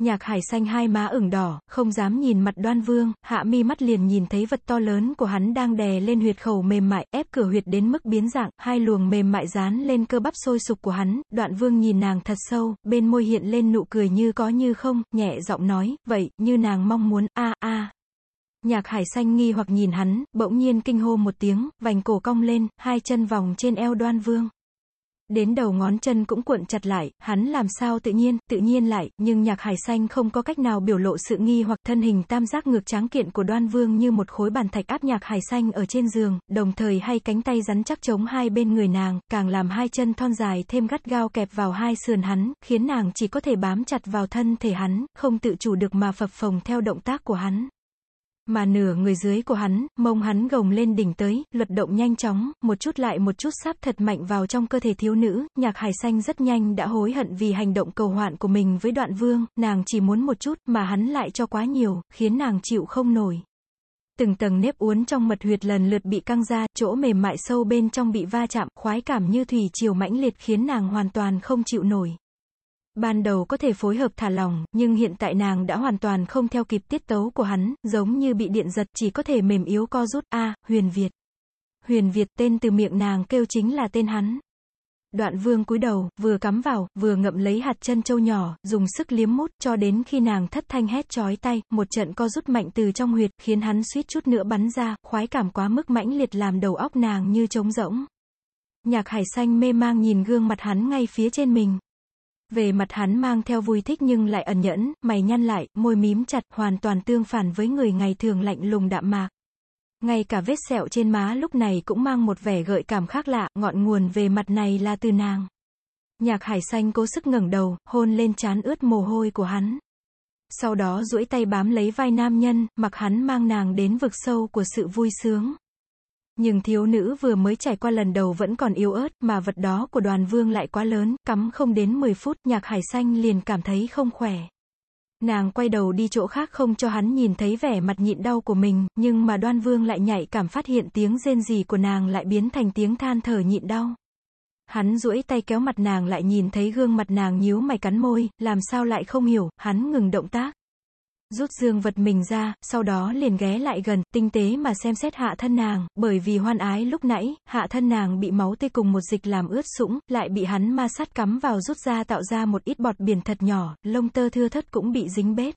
Nhạc hải xanh hai má ửng đỏ, không dám nhìn mặt đoan vương, hạ mi mắt liền nhìn thấy vật to lớn của hắn đang đè lên huyệt khẩu mềm mại, ép cửa huyệt đến mức biến dạng, hai luồng mềm mại dán lên cơ bắp sôi sục của hắn, đoạn vương nhìn nàng thật sâu, bên môi hiện lên nụ cười như có như không, nhẹ giọng nói, vậy, như nàng mong muốn, a a. Nhạc hải xanh nghi hoặc nhìn hắn, bỗng nhiên kinh hô một tiếng, vành cổ cong lên, hai chân vòng trên eo đoan vương. Đến đầu ngón chân cũng cuộn chặt lại, hắn làm sao tự nhiên, tự nhiên lại, nhưng nhạc hải xanh không có cách nào biểu lộ sự nghi hoặc thân hình tam giác ngược tráng kiện của đoan vương như một khối bàn thạch áp nhạc hải xanh ở trên giường, đồng thời hai cánh tay rắn chắc chống hai bên người nàng, càng làm hai chân thon dài thêm gắt gao kẹp vào hai sườn hắn, khiến nàng chỉ có thể bám chặt vào thân thể hắn, không tự chủ được mà phập phồng theo động tác của hắn. Mà nửa người dưới của hắn, mông hắn gồng lên đỉnh tới, luật động nhanh chóng, một chút lại một chút sáp thật mạnh vào trong cơ thể thiếu nữ, nhạc hải xanh rất nhanh đã hối hận vì hành động cầu hoạn của mình với đoạn vương, nàng chỉ muốn một chút, mà hắn lại cho quá nhiều, khiến nàng chịu không nổi. Từng tầng nếp uốn trong mật huyệt lần lượt bị căng ra, chỗ mềm mại sâu bên trong bị va chạm, khoái cảm như thủy chiều mãnh liệt khiến nàng hoàn toàn không chịu nổi. Ban đầu có thể phối hợp thả lỏng, nhưng hiện tại nàng đã hoàn toàn không theo kịp tiết tấu của hắn, giống như bị điện giật chỉ có thể mềm yếu co rút, a huyền Việt. Huyền Việt tên từ miệng nàng kêu chính là tên hắn. Đoạn vương cúi đầu, vừa cắm vào, vừa ngậm lấy hạt chân châu nhỏ, dùng sức liếm mút, cho đến khi nàng thất thanh hét chói tay, một trận co rút mạnh từ trong huyệt, khiến hắn suýt chút nữa bắn ra, khoái cảm quá mức mãnh liệt làm đầu óc nàng như trống rỗng. Nhạc hải xanh mê mang nhìn gương mặt hắn ngay phía trên mình. Về mặt hắn mang theo vui thích nhưng lại ẩn nhẫn, mày nhăn lại, môi mím chặt, hoàn toàn tương phản với người ngày thường lạnh lùng đạm mạc. Ngay cả vết sẹo trên má lúc này cũng mang một vẻ gợi cảm khác lạ, ngọn nguồn về mặt này là từ nàng. Nhạc hải xanh cố sức ngẩng đầu, hôn lên trán ướt mồ hôi của hắn. Sau đó duỗi tay bám lấy vai nam nhân, mặc hắn mang nàng đến vực sâu của sự vui sướng. Nhưng thiếu nữ vừa mới trải qua lần đầu vẫn còn yếu ớt, mà vật đó của đoàn vương lại quá lớn, cắm không đến 10 phút, nhạc hải xanh liền cảm thấy không khỏe. Nàng quay đầu đi chỗ khác không cho hắn nhìn thấy vẻ mặt nhịn đau của mình, nhưng mà đoan vương lại nhạy cảm phát hiện tiếng rên rỉ của nàng lại biến thành tiếng than thở nhịn đau. Hắn duỗi tay kéo mặt nàng lại nhìn thấy gương mặt nàng nhíu mày cắn môi, làm sao lại không hiểu, hắn ngừng động tác. Rút dương vật mình ra, sau đó liền ghé lại gần, tinh tế mà xem xét hạ thân nàng, bởi vì hoan ái lúc nãy, hạ thân nàng bị máu tê cùng một dịch làm ướt sũng, lại bị hắn ma sát cắm vào rút ra tạo ra một ít bọt biển thật nhỏ, lông tơ thưa thất cũng bị dính bết.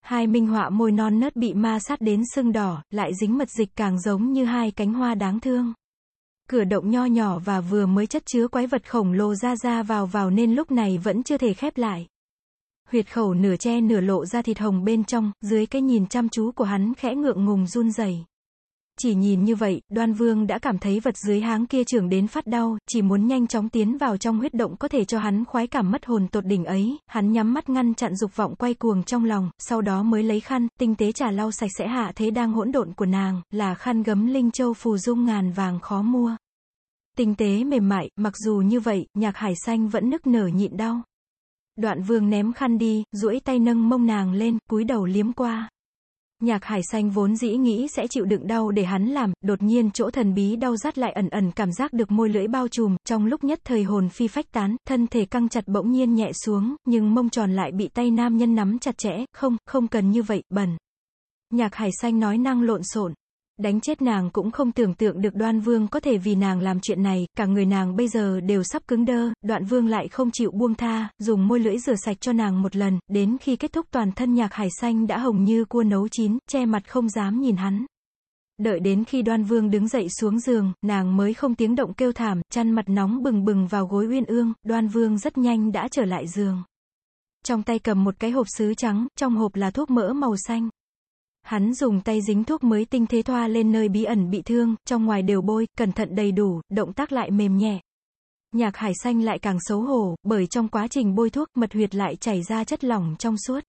Hai minh họa môi non nớt bị ma sát đến sưng đỏ, lại dính mật dịch càng giống như hai cánh hoa đáng thương. Cửa động nho nhỏ và vừa mới chất chứa quái vật khổng lồ ra ra vào vào nên lúc này vẫn chưa thể khép lại. Huyệt khẩu nửa che nửa lộ ra thịt hồng bên trong, dưới cái nhìn chăm chú của hắn khẽ ngượng ngùng run rẩy. Chỉ nhìn như vậy, đoan vương đã cảm thấy vật dưới háng kia trưởng đến phát đau, chỉ muốn nhanh chóng tiến vào trong huyết động có thể cho hắn khoái cảm mất hồn tột đỉnh ấy, hắn nhắm mắt ngăn chặn dục vọng quay cuồng trong lòng, sau đó mới lấy khăn, tinh tế trà lau sạch sẽ hạ thế đang hỗn độn của nàng, là khăn gấm linh châu phù dung ngàn vàng khó mua. Tinh tế mềm mại, mặc dù như vậy, nhạc hải xanh vẫn nức nở nhịn đau. Đoạn vương ném khăn đi, duỗi tay nâng mông nàng lên, cúi đầu liếm qua. Nhạc hải xanh vốn dĩ nghĩ sẽ chịu đựng đau để hắn làm, đột nhiên chỗ thần bí đau rát lại ẩn ẩn cảm giác được môi lưỡi bao trùm, trong lúc nhất thời hồn phi phách tán, thân thể căng chặt bỗng nhiên nhẹ xuống, nhưng mông tròn lại bị tay nam nhân nắm chặt chẽ, không, không cần như vậy, bẩn. Nhạc hải xanh nói năng lộn xộn, Đánh chết nàng cũng không tưởng tượng được đoan vương có thể vì nàng làm chuyện này, cả người nàng bây giờ đều sắp cứng đơ, đoạn vương lại không chịu buông tha, dùng môi lưỡi rửa sạch cho nàng một lần, đến khi kết thúc toàn thân nhạc hải xanh đã hồng như cua nấu chín, che mặt không dám nhìn hắn. Đợi đến khi đoan vương đứng dậy xuống giường, nàng mới không tiếng động kêu thảm, chăn mặt nóng bừng bừng vào gối uyên ương, đoan vương rất nhanh đã trở lại giường. Trong tay cầm một cái hộp sứ trắng, trong hộp là thuốc mỡ màu xanh. Hắn dùng tay dính thuốc mới tinh thế thoa lên nơi bí ẩn bị thương, trong ngoài đều bôi, cẩn thận đầy đủ, động tác lại mềm nhẹ. Nhạc hải xanh lại càng xấu hổ, bởi trong quá trình bôi thuốc, mật huyệt lại chảy ra chất lỏng trong suốt.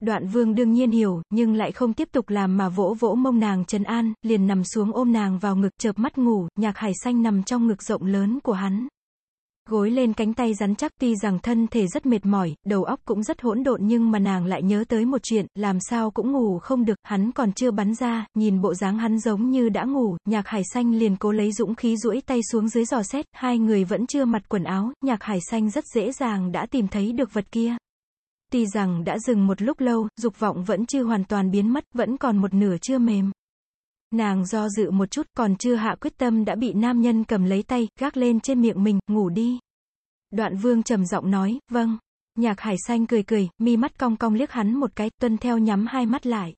Đoạn vương đương nhiên hiểu, nhưng lại không tiếp tục làm mà vỗ vỗ mông nàng trấn an, liền nằm xuống ôm nàng vào ngực chợp mắt ngủ, nhạc hải xanh nằm trong ngực rộng lớn của hắn. Gối lên cánh tay rắn chắc. Tuy rằng thân thể rất mệt mỏi, đầu óc cũng rất hỗn độn nhưng mà nàng lại nhớ tới một chuyện, làm sao cũng ngủ không được, hắn còn chưa bắn ra, nhìn bộ dáng hắn giống như đã ngủ, nhạc hải xanh liền cố lấy dũng khí duỗi tay xuống dưới giò xét, hai người vẫn chưa mặc quần áo, nhạc hải xanh rất dễ dàng đã tìm thấy được vật kia. Tuy rằng đã dừng một lúc lâu, dục vọng vẫn chưa hoàn toàn biến mất, vẫn còn một nửa chưa mềm. Nàng do dự một chút, còn chưa hạ quyết tâm đã bị nam nhân cầm lấy tay, gác lên trên miệng mình, ngủ đi. Đoạn vương trầm giọng nói, vâng. Nhạc hải xanh cười cười, mi mắt cong cong liếc hắn một cái, tuân theo nhắm hai mắt lại.